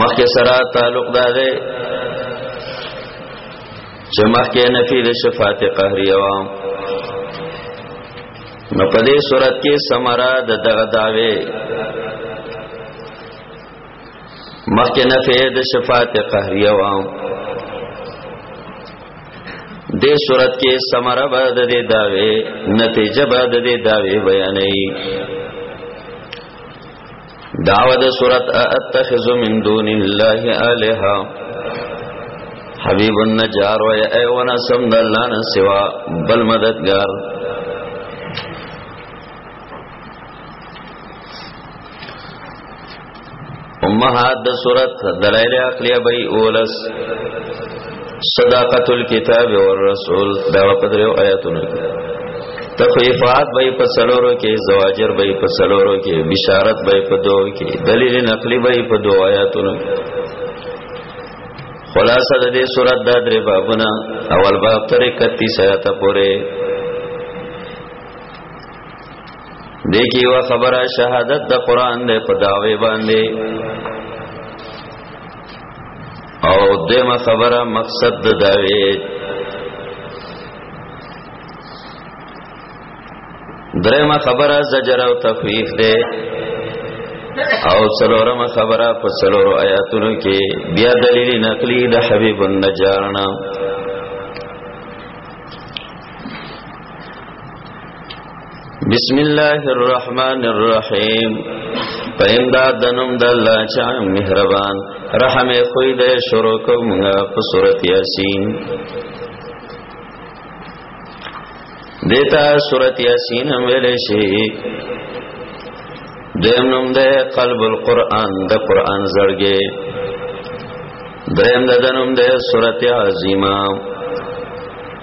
مخکې سره تعلق دا دی چې مخکې نفي د شفاعت قهري و نو په دې صورت کې سمرا د دغه داوي مخکې نفي د شفاعت قهري و دې صورت کې سمرا به د دې داوي نتیجه به د دې داوي بیانې دعوه د سورت اتخذ من دون الله الها حبیب النجار و ایونا سم د الله نه سوا بل مددگار امهات د سورت دلائل عقلیه بی اولس صداقت الكتاب والرسول دا په دریو آیاتونو کې تخویفات به په سلورو کې زواجر به په سلورو کې بشارت به په دوه کې دلیل نقلی به په دوه آیاتونو کې خلاصه د دې سورۃ د درې بابونه اول باب تر 31 آیات پورې دیکی و خبره شهادت د قران د پداوی باندې او دیمه خبره مقصد د داوی دریمه خبره زجر او تخویف ده او څلورمه خبره په څلورو آیاتونو کې بیا دلیل نقلی د حبیب النجارنا بسم الله الرحمن الرحیم پیندا دنم د الله چا مهربان رحم خوې د شروع کوم په سورۃ یاسین دیتا سورۃ یاسین هم ویل شي دیم نوم د قلب القرآن د قرآن زړګي دریم د دنم د سورۃ عظیمه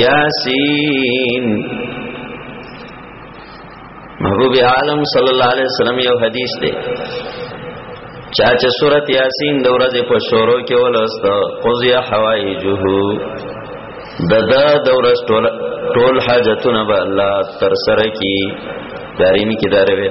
یاسین محبوب عالم صلی الله علیه وسلم یو حدیث دی چا چې سورۃ یاسین د ورځې په شورو کې ولوست قضی حوایجه د د د ورځ ټول ټول حاجتونه به الله تر سره کی دارین کې داروي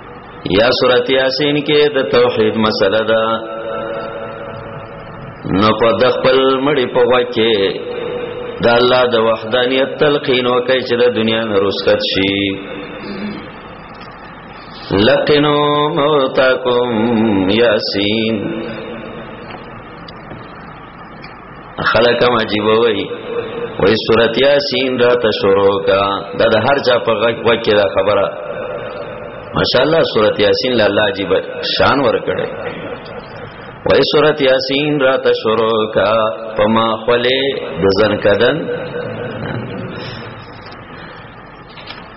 یا سورۃ یاسین کې د توحید مسله ده نو په د خپل مړی په وکه د الله د وحدانیت تلقین وکي چې د دنیا نه رسکت شي لقنو موتاکم یاسین خلک هم عجیب وای وای سورۃ یاسین را ته شروع کا دا د هر چا په غږ وکړه دا خبره ماشاءالله سورۃ یاسین له الله عجیب شان ور کړې وای سورۃ یاسین را ته شروع کا پما خله د زن کدن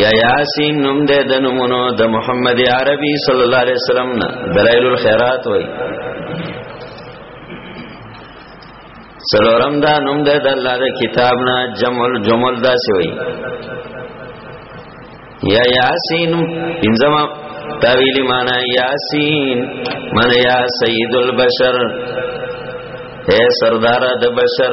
یا یاسین نوم دې د نمونو د محمد عربي صلی الله علیه وسلم نه دلایل الخيرات وای سلورم دا نوم دې د الله د کتاب نه جمل جمل دا سی وای یا یاسین انزما تاویل معنا یاسین من یا سید البشر اے سردار د بشر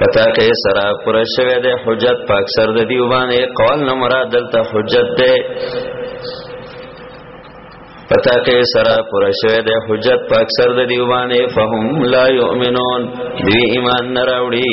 پتا کې سره پر شوه د حجت پاک سر د دیو باندې قول نه مراد دلته حجت ده پتا کې سره پر شوه د حجت پاک سر د دیو باندې فهم لا یؤمنون دی ایمان نه راوړي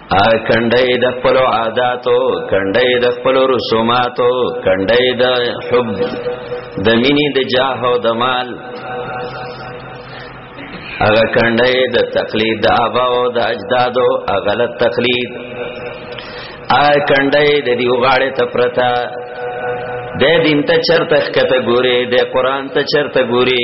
کندای د خپل عاداتو کندای د خپل رسوماتو کندای د حب د مینې د جاه او د مال هغه کندای د تقلید د ابا او د اجدادو غلط تقلید آ کندای د دیو غاړه ته پرتا د دین ته چرته کته ګوري د قران ته چرته ګوري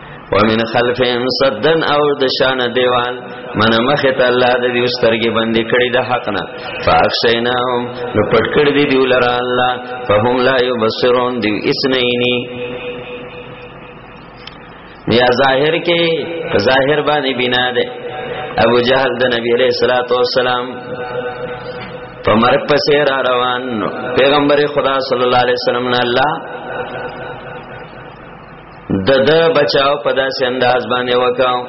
ومن خلفهم صدن او د شان دیوال من مخ ته الله د دې سترګې باندې کړې د حق نه فاخشیناهم نو پټ کړ دې دی لره الله فهم لا یبصرون دی اسنینی یا ظاهر کې ظاهر باندې بنا ده ابو جهل د نبی علیہ الصلوۃ والسلام په مرګ پسې را روان پیغمبر خدا صلی الله علیه وسلم نه الله د د بچاو په داسې انداز باندې وکاو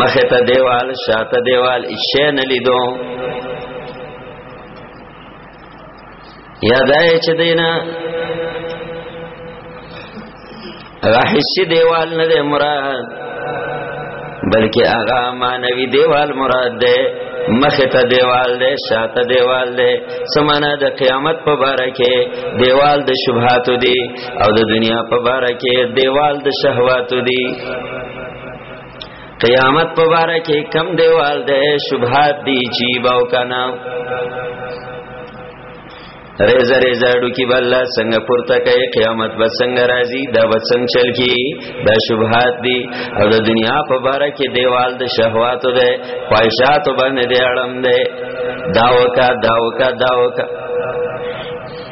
مخه ته دیوال شاته دیوال ایشه نه لیدو یادای چې دینا راحسی دیوال نه دی مراد بلکې هغه مانوي دیوال مراد دی مخه ته دیوال دی شاته دیوال دی سمانه د قیامت په باره کې دیوال د شبهاتو دی او د دنیا په باره کې دیوال د شهوات دی قیامت په باره کې کم دیوال ده شبهات دی چی باو کنا ریزه ریزه اډو کی بل څنګه پورته کوي قیامت به څنګه راځي دا به څنګه چل کی دا شبهات دي او د دنیا په باره کې دیوال د شهواتو ده خواهشات باندې دی اړم ده داوکا داوکا داوکا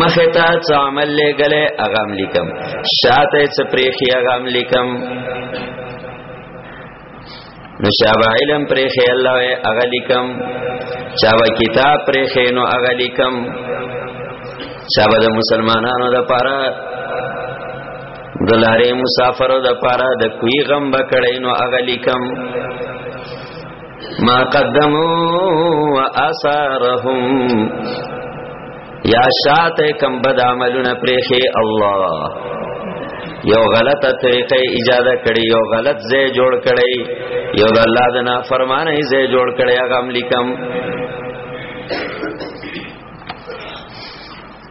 مخه ته څه عمل لګلې اغام لیکم شاته څه پریخي اغام لیکم نشابه علم پریخي الله اغه لیکم چاوه کتاب پریخي نو اغه لیکم چاوه د مسلمانانو د پاره دلاره مسافرو د پاره د کوی غم بکړې نو اغه لیکم ما قدموا واثارهم یا شاته کم بد عملونه پرېخه الله یو غلطه طریقې ایجاده کړي یو غلط ځای جوړ کړي یو د الله د نافرمانی ځای جوړ کړي هغه عمل کم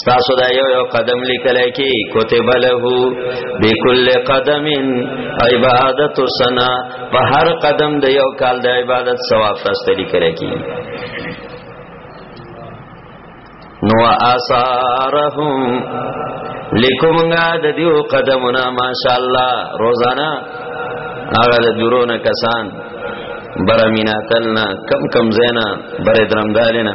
ستاسو دا یو یو قدم لیکل کی کتب له بكل قدم عبادت سنا په هر قدم د یو کال د عبادت ثواب فرست لیکل کی نو آثارهم لیکومنګا د دیو قدمونه ماشاءالله روزانا هغه د درونه کسان برمیناتلنا کم کم زینا بر درمدالنا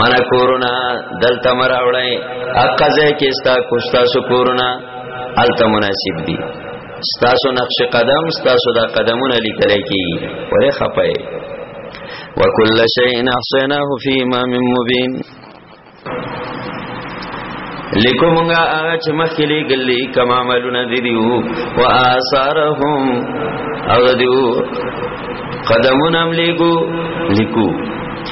منا کورونا دلته مراوړی اقزه کې ستا کوستا سو کورونا الته مناسب دي ستاسو نقش قدم ستاسو دا قدمونه لیکل کی وره خپه وکل شیء احصیناه فی امام مبین لیکو مونږه هغه چې مخکې لګلې کما عملونه دي دیو او آثارهم او دیو قدمونه هم لیکو لیکو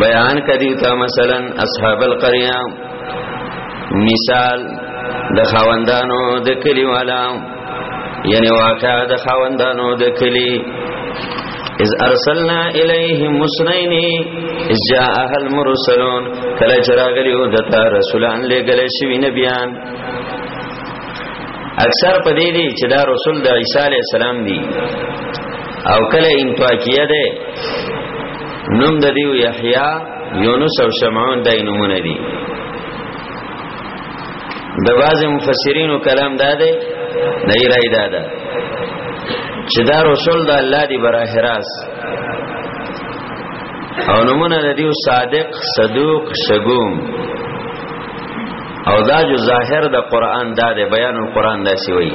بیان کدی تا مثلا اصحاب القريه مثال د خواندانو د کلی والا یعنی واقع د خواندانو د کلی از ارسلنا الیهم مسنین از جاء اهل مرسلون کله چراغلی او دتا رسولان لګل شوی نبیان اکثر پدې دي چې دا رسول د عیسی علی السلام دي او کله انتواکیه ده نوم د دیو یحیی یونس او شمعون دای نمونه دي د بعض مفسرینو کلام دا دی نه رای دا ده چې دا رسول د الله دی براه راس او نمونه د دیو صادق صدوق شګوم او دا جو ظاهر د قران دا دی بیان القران دا سی وایي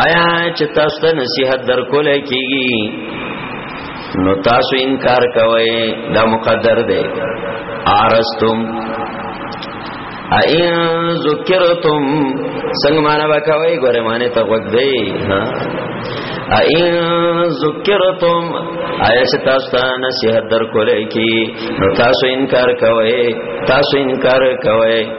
آیا چې تاسو ته نصيحت درکول کیږي نو تاسو انکار کوئ دا مقدر دی ارستم ایا ذکرتم څنګه معنا وکوي ګوره معنی ته وګ دی ها ایا ذکرتم آیا چې تاسو ته نصيحت درکول کی نو تاسو انکار کوئ تاسو انکار کوئ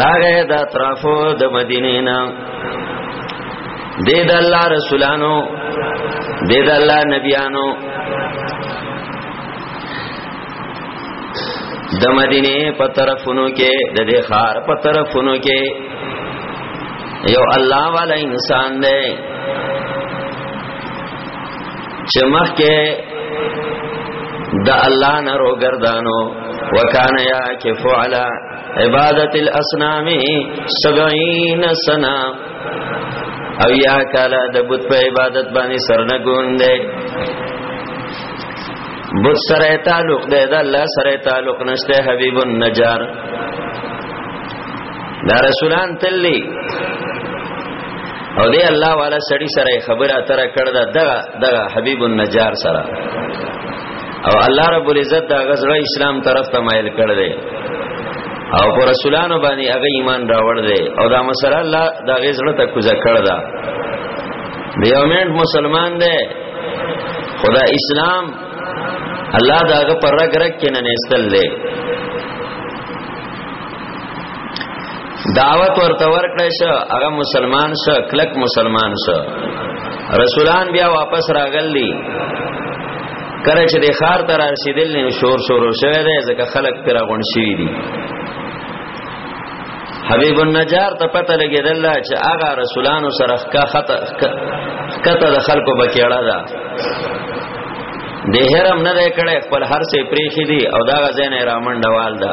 راغه د اطرافو د مدینې نه د د الله رسولانو د د الله نبیانو د مدینه په طرفونو کې د دې خار په طرفونو کې یو الله والا انسان دی چې مخکې د الله نه روګردانو وکانه یا کفو علی عبادت الاسنام 70 سنه او یا کالا د بت په عبادت باندې سرنه ګوندې بت سره تعلق دی د الله سره تعلق نشته حبیب النجار دا رسولان تللی او دی الله والا سړی سره خبره اتره کړ دا دغه دغه حبیب النجار سره او الله رب العزت دا غزړه اسلام طرف ته مایل کړ دی او پر رسولانو باندې هغه ایمان راوړ دی او دا مسله الله دا غزړه ته کوزه کړ دا د یو منټ مسلمان دی خدا اسلام الله دا هغه پر رګ رګ کې نه نستل دی دعوت ورته ورکړی شو هغه مسلمان شو کلک مسلمان شو رسولان بیا واپس راغلی کله چې د خار تر رسیدل نه شور شور شوه دی ځکه خلک پر غون شي دي حبیب النجار ته پته لګیدل چې هغه رسولانو سره کا خطه کته د خلکو بکیړه ده د هرم نه کړه خپل هر څه پریخي دي او دا غزنه رامنډوال ده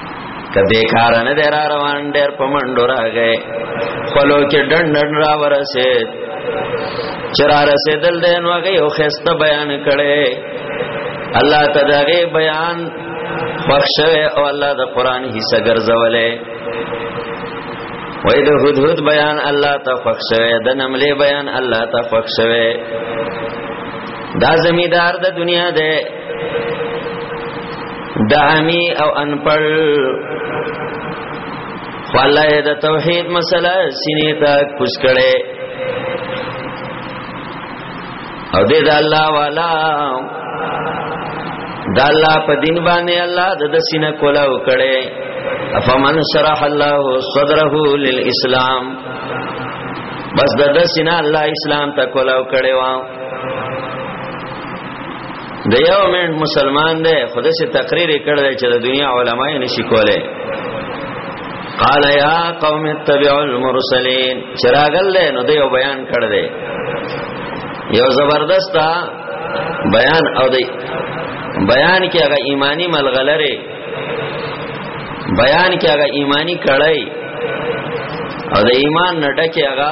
کبه کار نه دی را روان ډېر په منډو راغی خپلو کې ډنډ ډنډ را ورسېد چې را رسېدل دی نو هغه یو خسته بیان کړي الله تعالی بیان بخښه او الله د قران حصہ ګرځولې وای د هدهد بیان الله ته بخښه د نملې بیان الله ته بخښه دا زمیدار د دنیا ده دامی او انپړ خو الله د توحید مسله سینې ته کوس کړي او دې د الله والا د الله په دین باندې الله د سینې کولا وکړي افمن شرح الله صدره للاسلام بس د سینې الله اسلام ته کولا وکړي وا د یو منټ مسلمان دی خدای سے تقریر کړی چې د دنیا علما یې نشي کولای قال یا قوم اتبعوا المرسلین چراغل له نو دیو بیان کړ دی یو زبردست بیان او دی بیان کې هغه ایمانی ملغلره بیان کې هغه ایمانی کړای او د ایمان نټه کې هغه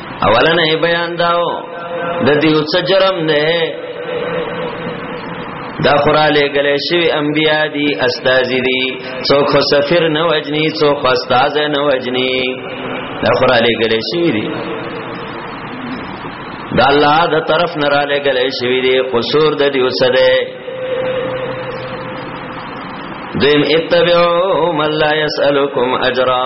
اولا نه بیان داو د دې څه جرم نه دا خوراله غلې شوی انبیا دي استاد دي څوک سفر نه وجني څوک استاد نه وجني دا خوراله غلې شوی دي دا الله د طرف نه را لګلې شوی دي قصور د دې څه ده دیم اتبعو من لا يسألكم اجرا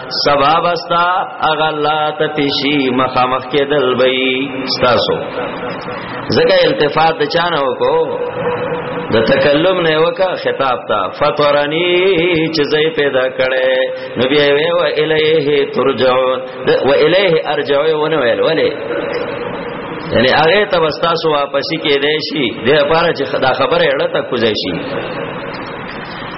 سبا بستا اغا لا تپیشی مخامخ کې دل بی ستاسو زکه التفات د چانه وکو د تکلم نه وکا خطاب تا فطرنی چې زې پیدا کړي نبی وی و الیه ترجعون و الیه ارجعون ونه ویل ولی یعنی هغه ته واستاسو واپسی کې دی شي د لپاره چې دا خبره اړه تا کوځي شي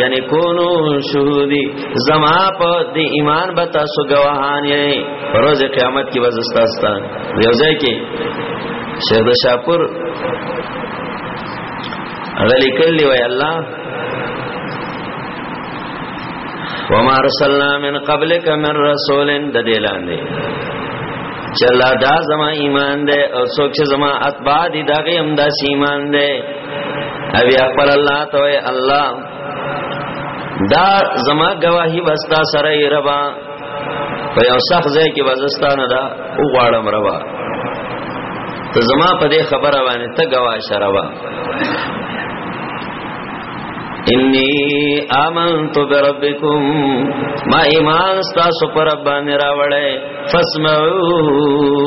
یعنی کونو شهودی زما په د ایمان به تاسو گواهان یې روز قیامت کې وزستاستان یو ځای کې شیخ د شاپور غلی کلی وی الله وما رسلنا من قبلك من رسول د دلان دی چې الله دا زما ایمان دی او څوک چې زما اتباع دي دا غي هم دا ایمان دی او یا خپل الله ته وای الله دا زما گواہی وستا سره ای ربا په یو سخت ځای کې وزستانه دا او غواړم ربا ته زما په دې خبره باندې ته گواه شربا انی آمنت بربکم ما ایمان ستاسو پر رب باندې راوړې فسمعون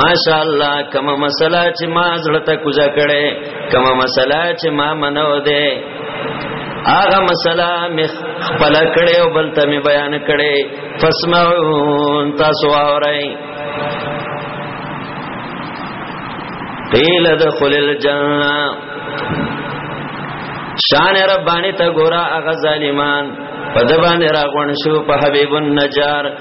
ماشاء الله کما مسله چې ما زړه ته کوزه کړي کما مسله چې ما منو ده هغه مسله مې خپل کړي او بل ته مې بیان کړي فسمعون تاسو اورئ قیل دخل الجنه شان ربانی ته ګورا هغه ظالمان په دبان راغون شو په حبیب النجار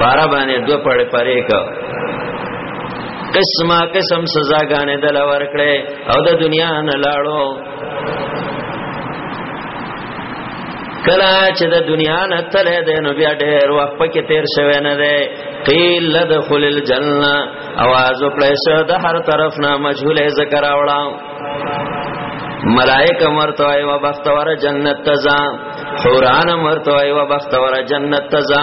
پارا باندې دو پړې پرې کا قسمه قسم سزا غانې دل ورکړې او د دنیا نه لاړو کلا چې د دنیا نه تلې ده نو بیا ډېر وخت پکې تیر شوی نه ده قیل لدخل الجنه आवाज وکړې شه د هر طرف نه مجهوله ذکر اوړه ملائک مرتو ای و بختور جنت تزا حوران مرتو ای و بختور جنت تزا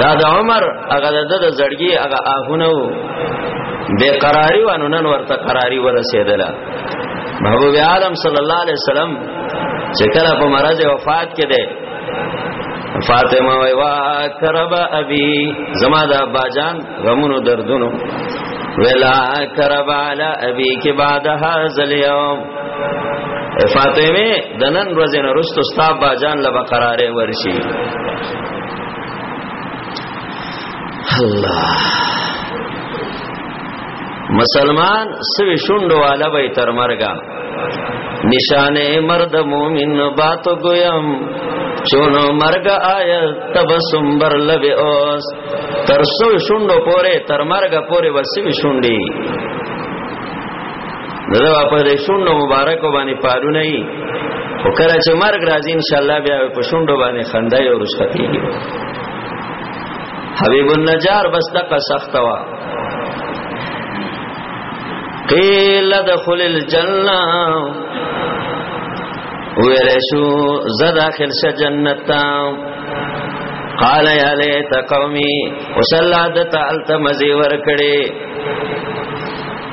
دا د عمر هغه د زړګي هغه آهونه وو بے قراری وانو نن ورته قراری ورسېدله محبوب عالم صلی الله علیه وسلم چې کله په مرز وفات کې ده فاطمه وای وا کرب ابي زما د ابا جان غمونو دردونو ولا کرب علی ابي کې بعد هاذ اليوم فاطمه د نن ورځې نه رستو ستا باجان له بقرارې ورشي الله مسلمان سوي شوندو والا به تر مرګه نشانه مرد مومن باتو گویم چونو مرگ آیا تبسم بر لب اوس تر سو شوندو پوره تر مرګه پوره وسوي شونډي دغه په دې شوندو مبارک باندې پالونه یې او کله چې مرګ راځي ان شاء الله بیا په شوندو باندې خندای او رسکتیږي حبیب النجار بس دغه سخت وا قیل دخل الجنه ویل شو زه داخل شه جنت ته قال یا لیت قومی وصلا دتا التمزی ور کړي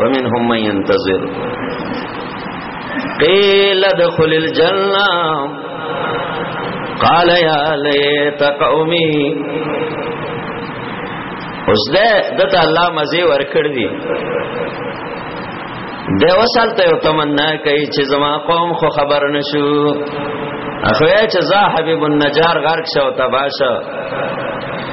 ومنهم من ينتظر قيل ادخل الجنة قال يا ليت قومي اوس ده دته الله مزي ور کړ دي د وصل ته تمنا کوي چې زما قوم خو خبر نشو اخویا چې زا حبیب النجار غرق شو تباشه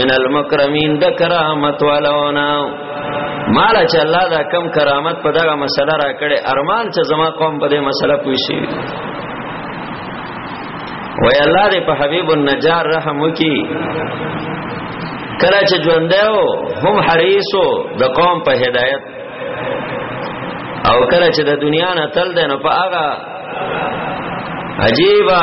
من المکرمین د کرامت والونا مال چې الله دا کم کرامت په دغه مسله را کړي ارمان چې زما قوم په دې مسله پوي شي وای الله دې په حبیب النجار رحم وکي کله چې ژوند دیو هم حریصو د قوم په هدایت او کله چې د دنیا نه تل دینو په هغه عجیبه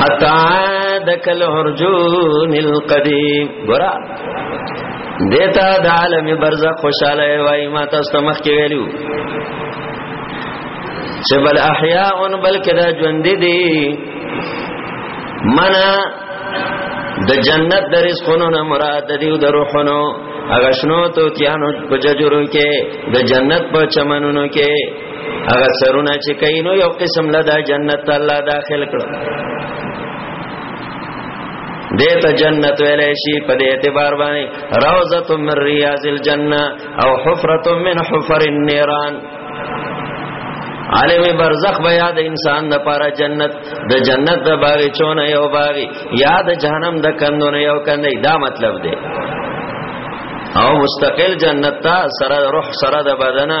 حتا عادک العرجون القدیم ګورا دیتا د عالم برزخ خوشاله وای ما تاسو مخ کې ویلو چې بل احیاء بلکې دا ژوند دي منا د جنت د رزقونو نه مراد دی د روحونو هغه شنو تو کیانو په ججرو کې د جنت په چمنونو کې هغه سرونه چې کینو یو قسم له دا جنت الله داخل کړ دیتا جنت ویلې شي په دې اعتبار باندې روزه من ریاض الجنه او حفره من حفر النيران عالم برزخ به یاد انسان د پاره جنت د جنت د باغې چونه یو باغې یاد جهنم د کندونه یو کندې دا مطلب دی او مستقل جنت تا سره روح سره د بدنه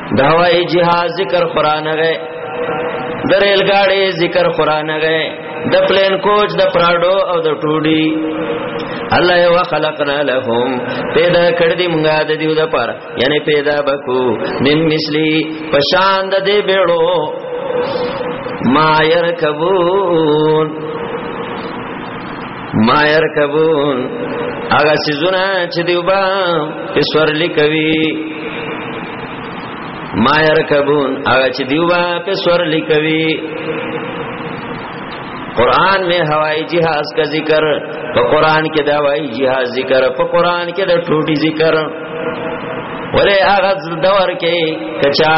د هوایي جهاز ذکر قران غه د ریل گاډي ذکر قران غه د پلین کوچ د پراډو او د ټوډي الله یو خلقنا لهم پیدا کړ دې مونږه د دیو د پر یعنی پیدا بکو من مثلی پشان د دې بیړو ما يرکبون ما يركبون هغه سيزونه چې دیوبا په سورلي کوي ما يركبون هغه چې دیوبا په سورلي کوي قران میں ہوائی جہاز کا ذکر په قران کې دا وائی جہاز ذکر په قران کې دا ټوټي ذکر ولې هغه دور کې کچا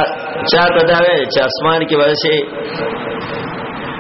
چا ته دا وې چې اسمان کې ورشي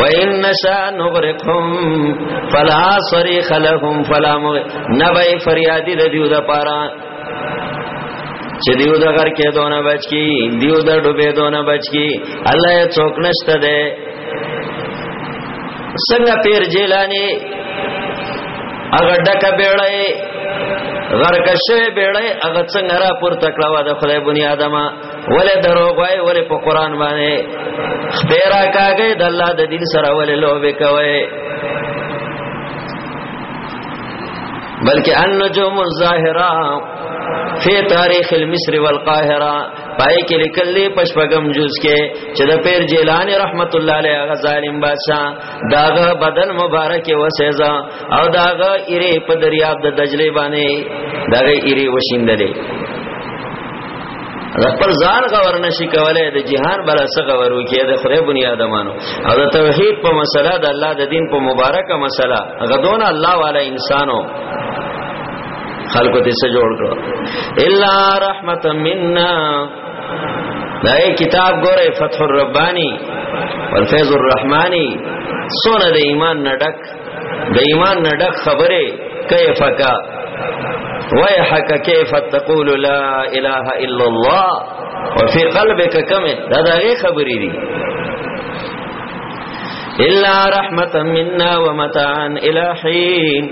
وَإِن نَّشَأْ نُغْرِقْهُمْ فَلَا صَرِيخَ لَهُمْ فَلَا مُغِ نَبَي فَرْيَادِ د دیو د پارا چې دیو د غر کې دونه بچ کی دیو د ډوبې دونه بچ کی الله یې څوک نشته ده څنګه پیر جیلانی هغه ډکه بیړې غرکشه بیړې هغه څنګه را پورته کړو د خدای بنی آدمه ولې دروغ وای ولې په قران باندې خپیرا کاږي د الله د دین سره ولې لوبه کوي بلکې ان نجوم الظاهره فی تاریخ المصر والقاهره پای کې لیکل دی پشپغم جز کې چې د پیر جیلان رحمت الله علیه هغه ظالم بادشاہ داغه بدن مبارک وسېزا او داغه ایره په دریاب د دجله باندې داغه ایره وشیندلې خپل ځان غور نشي کولای د جهان بل څه غورو کې د خدای بنی آدمانو او د توحید په مسله د الله د دین په مبارکه مسله غدون الله والا انسانو خلکو ته څه جوړ کړو الا رحمت منا دا کتاب ګوره فتح الربانی والفیض الرحمانی سونه د ایمان نډک د ایمان نه ډک خبره کیف کا ویحک کیف تقول لا اله الا الله وفي قلبك کم دا دغه خبرې دي الا رحمتا منا ومتاعا الى حين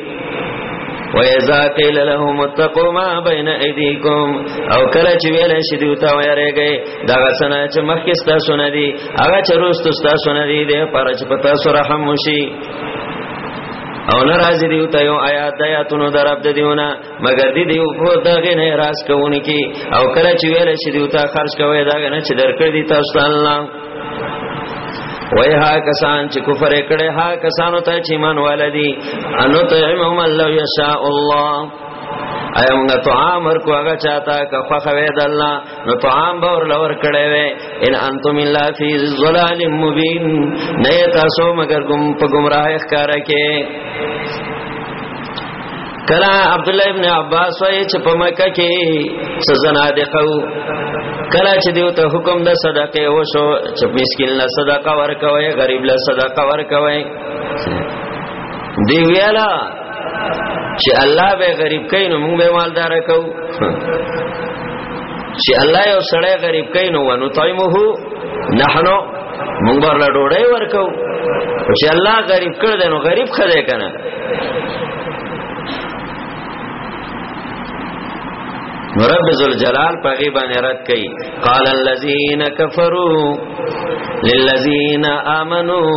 وَإِذَا قِيلَ لَهُمُ اتَّقُوا مَا بَيْنَ أَيْدِيكُمْ او کله چې ویل شي دوی ته وایره گئے دا غسنه چې مخکې ستاسو نه دي هغه چروست تاسو نه دی ده پر چې پتا سو رحم وشي او ناراضی دیو ته یو آیات د آیاتونو درب د دیونه مگر دی دیو په دغه نه راز کوونی کی او کله چې ویل شي دیو ته خرج کوي دغه نه چې درکړی دی تاسو ته الله وای ها کسان چې کفر کړي ها کسانو ته چې ایمان والدي انو طعمهم الله یشاء الله ایا موږ طعام ورکو هغه چاته که خوخه وې د الله نو طعام به ور لور کړي وي ان انتم الا فی ظلال مبین نه تاسو مگر گم په گمراه ښکارا کې کلا عبد الله ابن عباس وای چې په مکه کې سزنا دی قو کلا چې دیو ته حکم د صدقه وشو چې مسکین له صدقه ورکوي غریب له صدقه ورکوي دی ویاله چې الله به غریب کین نو موږ به مالدار کو چې الله یو سړی غریب کین نو ونو طعمه نحنو موږ ورله ډوډۍ ورکو چې الله غریب کړ دنو غریب خدای کنه نو رب ذل جلال په غي باندې رد کړي قال الذين كفروا للذين امنوا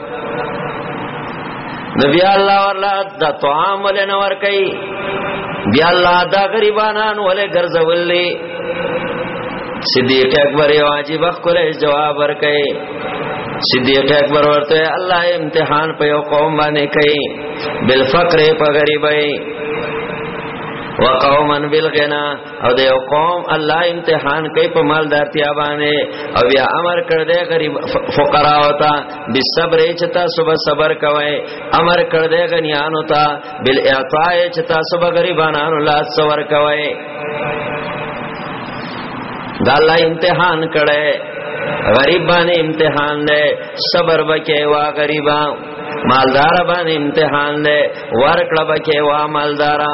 نبی الله ورلا د طعام ولې نه ور کوي بیا الله دا غریبانان ولې ګرځولې صدیق اکبر یو عجیب خپل جواب ور کوي صدیق اکبر ورته الله امتحان په یو قوم باندې کوي بالفقر په غریبۍ وقوما بالغنا او د یو قوم الله امتحان کوي په مالدارتیا باندې او بیا امر کړ دې غریب فقرا وتا بالصبر چتا صبح صبر کوي امر کړ دې غنیان وتا بالاعطاء چتا صبح غریبانو الله صبر کوي دا الله امتحان کړي غریب باندې امتحان دی صبر وکي وا غریبا مالدار باندې امتحان دی ورکړه وکي وا مالدارا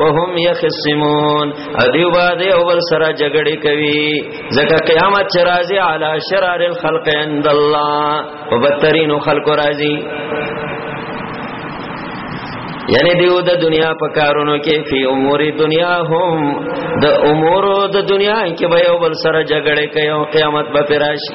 وهم يخصمون ادیو باندې او بل سره جګړه کوي ځکه قیامت چې راځي علی شرار الخلق عند الله او بدترین خلق راځي یعنی دیو د دنیا په کارونو کې فی امور دنیا هم د امور د دنیا کې به یو بل سره جګړه کوي او قیامت به پراشي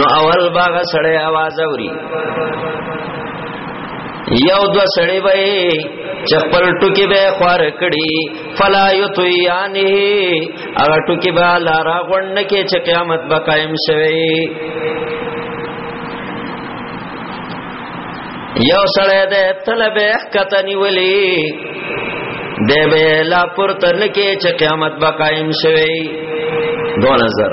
نو اول باغ سړی आवाज اوري یو دو سړی به چپل ټکی به خوار کړي فلا یتیانه هغه ټکی به لارا غوند کې چې قیامت به قائم شوی یو سړی ده طلبه کتنی ولی دی به لا پر تر کې چې قیامت به قائم شوی دو نظر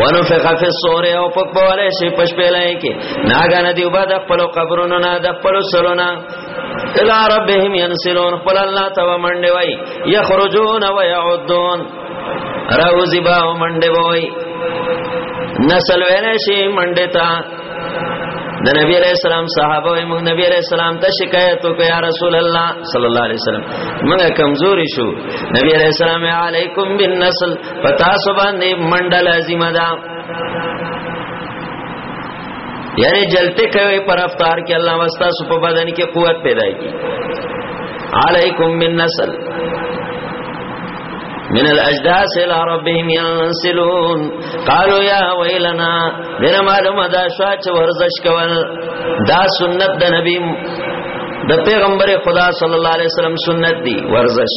ونو فقه فی الصور او پک بوله شي پش پلای کې ناګه ندی وبد خپل قبرونو نه د خپل سلونا الى ربهم ينسلون خپل الله تو منډه وای یخرجون و يعدون راوزی با منډه وای نسل ویل شي منډه تا د نبی علیہ السلام صحابه او موږ نبی علیہ السلام ته شکایت وکړ یا رسول الله صلی الله علیه وسلم موږ کمزوري شو نبی علیہ السلام علیکم بالنسل پتا سو باندې منډه لازمه ده یعنی جلته کوي پر افطار کې الله واسطه سو په بدن کې قوت پیدا کی علیکم من نسل من الاجداس الى ربهم ينسلون قالوا يا ويلنا دنا معلومه دا شوا چې ورزش کول دا سنت د نبی د پیغمبر خدا صلی الله علیه وسلم سنت دی ورزش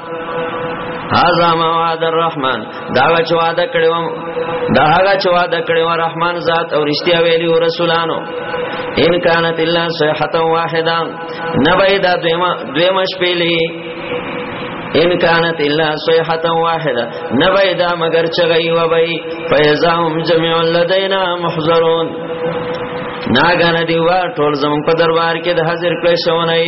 هاذا ما وعد الرحمن دا چې وعده کړو دا هغه چې وعده کړو رحمان ذات او رښتیا ویلی او رسولانو ان کانت الا صیحه واحده نبیدا دویما دویما شپېلې ان کانت الا صیحه واحده نبیدا مگر چغی و بی فیزاهم جميع لدینا محضرون ناګان دیوا ټول زمون په دربار کې د حاضر کړی شوی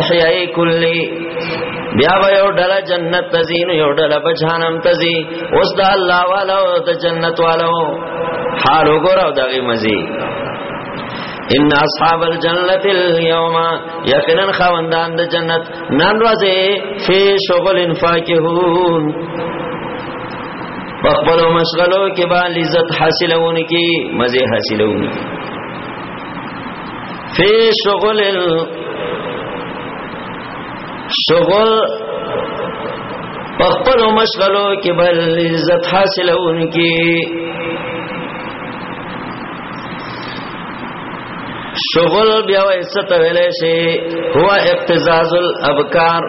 احیای کلی بیا به یو ډله جنت تزین یو ډله به جهنم تزی اوس د الله والو د جنت والو حال وګورو دغه مزي ان اصحاب الجنه اليوم یقینا خوندان د جنت نن ورځې فی شغل فاکهون بخبل و مشغلو کې با لذت حاصلون کی مزه حاصلون کی فی شغل شغل پخپل مشغلو کې بل عزت حاصلون کې شغل بیا وایسته ته ویلې شي هو اقتزاز الابکار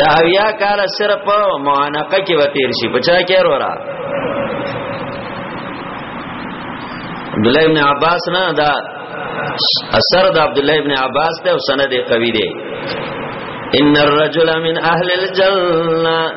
دا اویا کال صرف معانقه کې وتیر شي بچا کې ورا عبد الله ابن عباس نه دا اثر د عبد الله ابن عباس ته سند قوی دی ان الرجل من اهل الجنه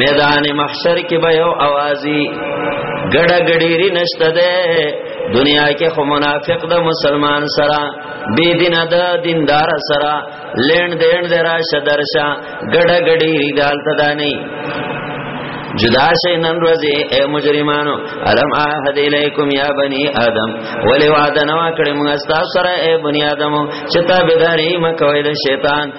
میدان محشر کې به یو اوازي ګډه ګډيري نشته ده دنیا کې خو منافق د مسلمان سره بی دین د دیندار سره لین دین درا شدرشا ګډه ګډيري ګال تدا نه جدا شئ نن ورځې اے مجرمانو الم عهد الیکم یا بنی آدم ولی وعده نو کړم تاسو سره اے بنی آدمو چې تابعداري مکوئ د شیطان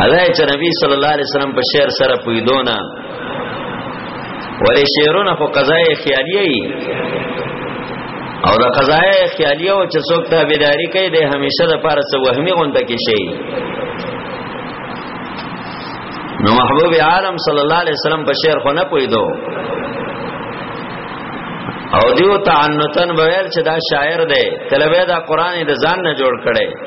هغه چې نبی صلی الله علیه وسلم په شعر سره پویدونه ولې شعرونه خو قضایه خیالیه او د قضایه خیالیه او چې څوک ته بیداری کوي د همیشه د پاره څه وهمي غونډه کې شي نو محبوب عالم صلی الله علیه وسلم په شعر خو نه پویدو او دیو تعنتن بویل چې دا شاعر دی کله به دا قران د ځان نه جوړ کړي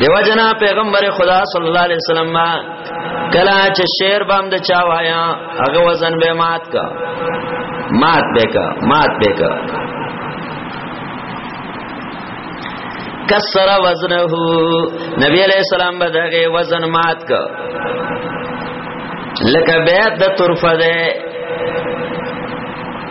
دیو جنا پیغمبر خدا صلی الله علیه وسلم ما کلا چې شعر بام د چا وایا هغه وزن به مات کا مات به کا مات به کا کسر وزنه نبی علیہ السلام به دغه وزن مات کا لکه بیت د طرفه ده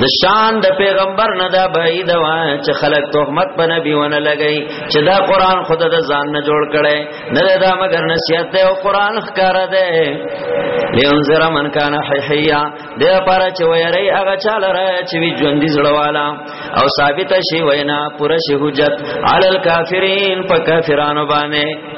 د شان د پیغمبر نه دا بعید و چې خلک تهمت په نبی ونه لګی چې دا قران خود د ځان نه جوړ کړي نه دا مگر نصیحت دی او قران ښکار دی لینذر من کان حیحیا د لپاره چې ویری هغه چاله را چې وی ژوند دي زړوالا او ثابت شي وینا پوره شي حجت علی الکافرین په کافرانو باندې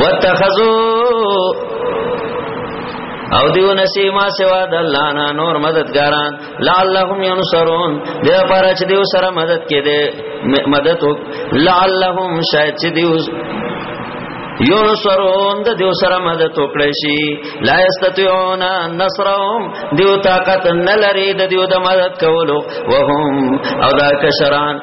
واتخذوا او دیو نسی ما سوا د الله نه نور مددګاران لعلهم ينصرون د لپاره چې دیو سره مدد کې دي مدد وک لعلهم شاید چې دیو ينصرون د دیو سره مدد وکړي شي لا استطيعون نصرهم دیو طاقت نه لري د دیو د مدد کولو وهم او دا کشران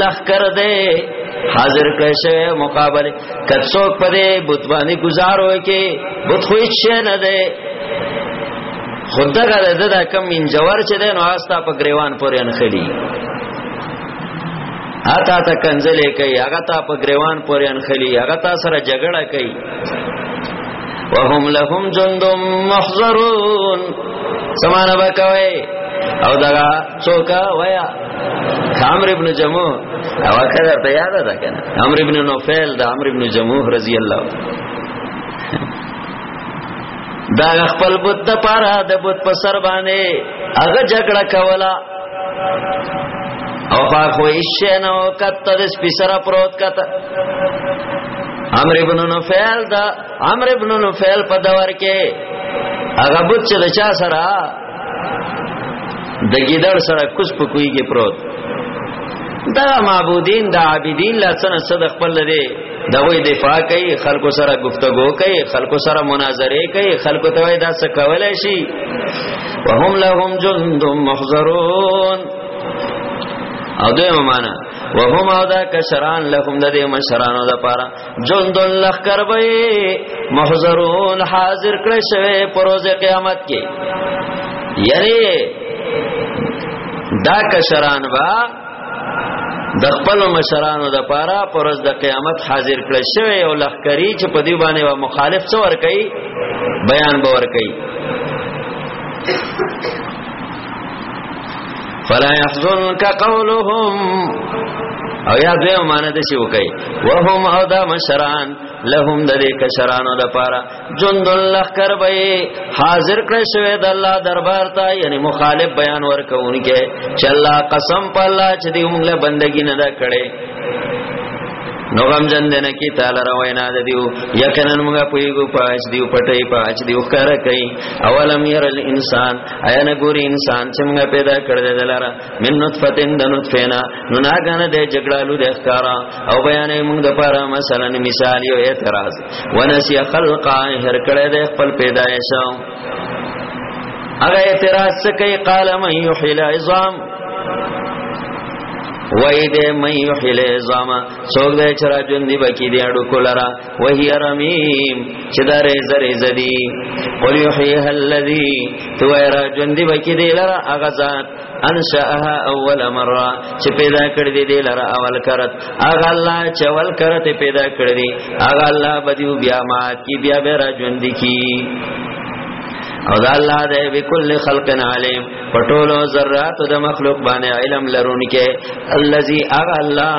لخر دے حاضر کړی شوی مقابله کڅو په دې بت باندې گزارو کې بت خو هیڅ نه ده خدغه د دا کم من جوار چې ده نو آستا په گریوان پورې انخلی اتا تا کنزلې کوي هغه تا په گریوان پورې انخلی هغه تا سره جګړه کوي وهم لهم جندم محضرون سمانه بکوي او دغه څوک وایا عمرو ابن جموع او کړه ته یاد ده کنه عمرو ابن نوفل د عمرو ابن جموع رضی الله دا خپل بت د پاره د بت په سر باندې هغه جګړه کولا او په خو یې نو کته د سپیسرا پروت کته عمرو ابن نوفل دا عمرو ابن نوفل په دور کې هغه بت چې د چا سره د ګیدړ سره کوس په کوی کې پروت دا معبودین دا عابدین لا سنه صد خپل لري دا وې دفاع کوي خلکو سره گفتگو کوي خلکو سره مناظره کوي خلکو ته وای دا څه کولای شي وهم لهم جند محضرون او دوی معنا وهم او دا کشران لهم د دې مشرانو لپاره جندن لخر بئی محضرون حاضر کړی شوی پروز قیامت کې یعنی دا کشران با د خپل مشرانو د پاره پرز د قیامت حاضر کړی شوی او لخکری چې په دی باندې وا مخالف څو ور کوي بیان به ور کوي فلا يحزنك قولهم او یا دوی معنی د شی وکي وهم او دا مشران لهم د دې کشرانو د پاره جند الله کربي حاضر کړ شوی د الله دربار ته یعنی مخالف بیان ورکوونکې چې الله قسم په الله چې دې موږ له بندګی نه دا کړي نو غم جن دنه کی تعالی را وینا د دیو یقینا موږ په یو پاج دیو پټي پاج دیو کار کوي اولم ير الانسان ایا نه ګوري انسان چې موږ پیدا کړل د لاره من نطفه د نطفینا نو ناګانه د جګړالو د ښکارا او بیانې موږ د پاره مثلا مثال یو اعتراض ونسی خلقا هر کړه د خپل پیدایش هغه اعتراض څه کوي قال من یحیی العظام وای دې مې یحیل زما څوک دې چر ژوند دی بکی دې اډو کولرا وهي رميم چې دا رزه رزه دي قل يحييها الذي تو را ژوند بکی دی لرا هغه ذات انشاها اول مره چې پیدا کړی دی دی لرا اول کرت هغه الله چې اول کرت پیدا کړی دی هغه الله بدیو بیا مات کی بیا به را ژوند کی او دا الله دې بكل خلق عليم پټولو ذرات د مخلوق باندې علم لرونکي الذي اغه الله